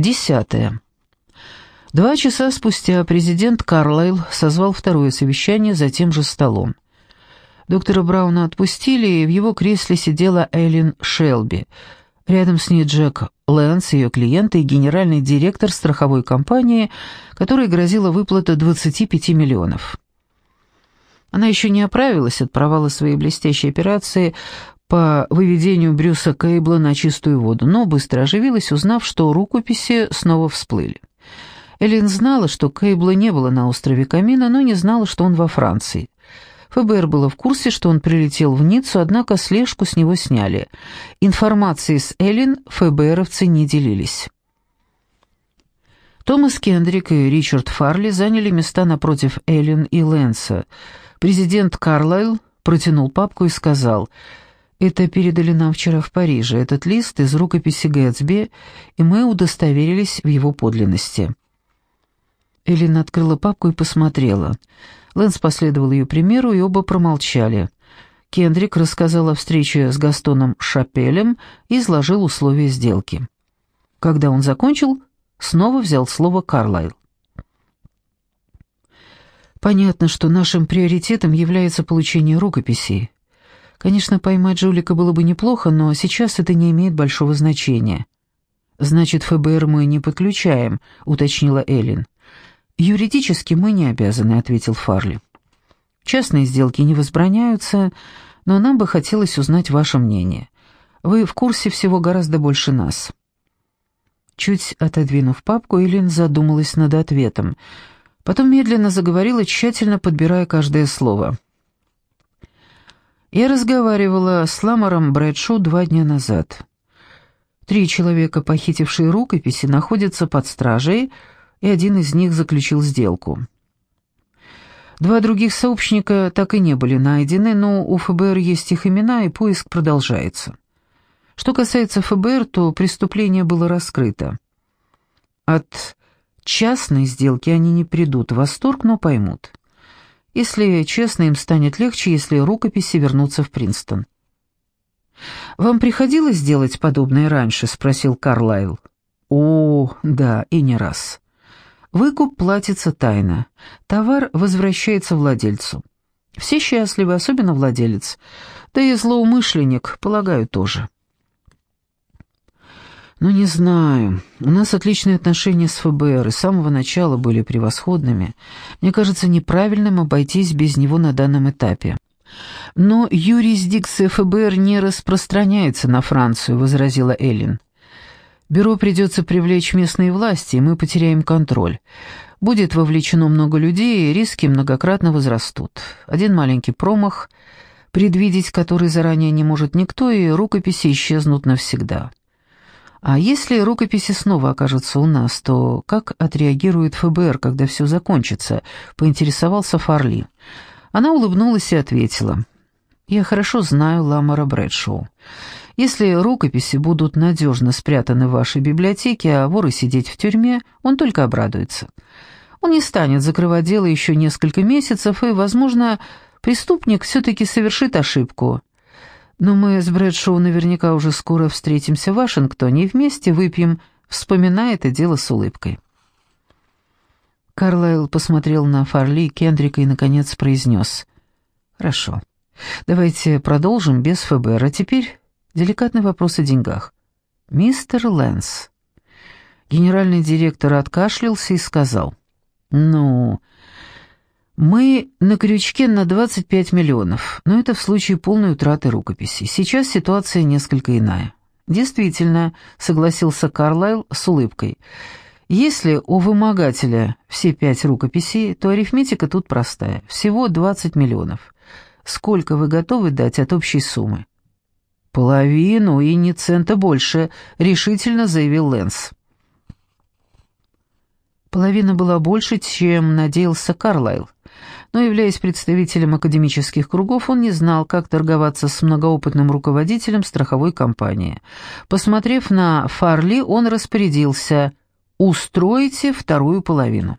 Десятое. Два часа спустя президент Карлайл созвал второе совещание за тем же столом. Доктора Брауна отпустили, и в его кресле сидела Эллен Шелби. Рядом с ней Джек Лэнс, ее клиент и генеральный директор страховой компании, которой грозила выплата 25 миллионов. Она еще не оправилась от провала своей блестящей операции по выведению Брюса Кейбла на чистую воду, но быстро оживилась, узнав, что рукописи снова всплыли. Эллен знала, что Кейбла не было на острове Камина, но не знала, что он во Франции. ФБР было в курсе, что он прилетел в Ниццу, однако слежку с него сняли. Информацией с Эллен ФБРовцы не делились. Томас Кендрик и Ричард Фарли заняли места напротив Эллен и Лэнса. Президент Карлайл протянул папку и сказал, «Это передали нам вчера в Париже, этот лист из рукописи Гэтсби, и мы удостоверились в его подлинности». Эллен открыла папку и посмотрела – Лэнс последовал ее примеру, и оба промолчали. Кендрик рассказал о встрече с Gastoном Шапелем и изложил условия сделки. Когда он закончил, снова взял слово Карлайл. «Понятно, что нашим приоритетом является получение рукописей. Конечно, поймать жулика было бы неплохо, но сейчас это не имеет большого значения». «Значит, ФБР мы не подключаем», — уточнила Эллен. «Юридически мы не обязаны», — ответил Фарли. «Частные сделки не возбраняются, но нам бы хотелось узнать ваше мнение. Вы в курсе всего гораздо больше нас». Чуть отодвинув папку, Элин задумалась над ответом. Потом медленно заговорила, тщательно подбирая каждое слово. «Я разговаривала с Ламаром Брэдшоу два дня назад. Три человека, похитившие рукописи, находятся под стражей, — и один из них заключил сделку. Два других сообщника так и не были найдены, но у ФБР есть их имена, и поиск продолжается. Что касается ФБР, то преступление было раскрыто. От частной сделки они не придут в восторг, но поймут. Если честно, им станет легче, если рукописи вернутся в Принстон. «Вам приходилось делать подобное раньше?» — спросил Карлайл. «О, да, и не раз. Выкуп платится тайно. Товар возвращается владельцу. Все счастливы, особенно владелец. Да и злоумышленник, полагаю, тоже. Ну, не знаю. У нас отличные отношения с ФБР, и с самого начала были превосходными. Мне кажется неправильным обойтись без него на данном этапе. Но юрисдикция ФБР не распространяется на Францию, возразила Эллен. Бюро придется привлечь местные власти, и мы потеряем контроль. Будет вовлечено много людей, и риски многократно возрастут. Один маленький промах, предвидеть который заранее не может никто, и рукописи исчезнут навсегда. А если рукописи снова окажутся у нас, то как отреагирует ФБР, когда все закончится?» — поинтересовался Фарли. Она улыбнулась и ответила. «Я хорошо знаю Ламара Брэдшоу. Если рукописи будут надежно спрятаны в вашей библиотеке, а воры сидеть в тюрьме, он только обрадуется. Он не станет закрывать дело еще несколько месяцев, и, возможно, преступник все-таки совершит ошибку. Но мы с Брэдшоу наверняка уже скоро встретимся в Вашингтоне и вместе выпьем, вспоминая это дело с улыбкой. Карлайл посмотрел на Фарли Кендрика и, наконец, произнес. «Хорошо. Давайте продолжим без ФБР, а теперь Деликатный вопрос о деньгах. «Мистер Лэнс». Генеральный директор откашлялся и сказал. «Ну, мы на крючке на 25 миллионов, но это в случае полной утраты рукописи. Сейчас ситуация несколько иная». «Действительно», — согласился Карлайл с улыбкой. «Если у вымогателя все пять рукописей, то арифметика тут простая. Всего 20 миллионов. Сколько вы готовы дать от общей суммы?» «Половину и ни цента больше», — решительно заявил Лэнс. Половина была больше, чем надеялся Карлайл. Но, являясь представителем академических кругов, он не знал, как торговаться с многоопытным руководителем страховой компании. Посмотрев на Фарли, он распорядился «Устройте вторую половину».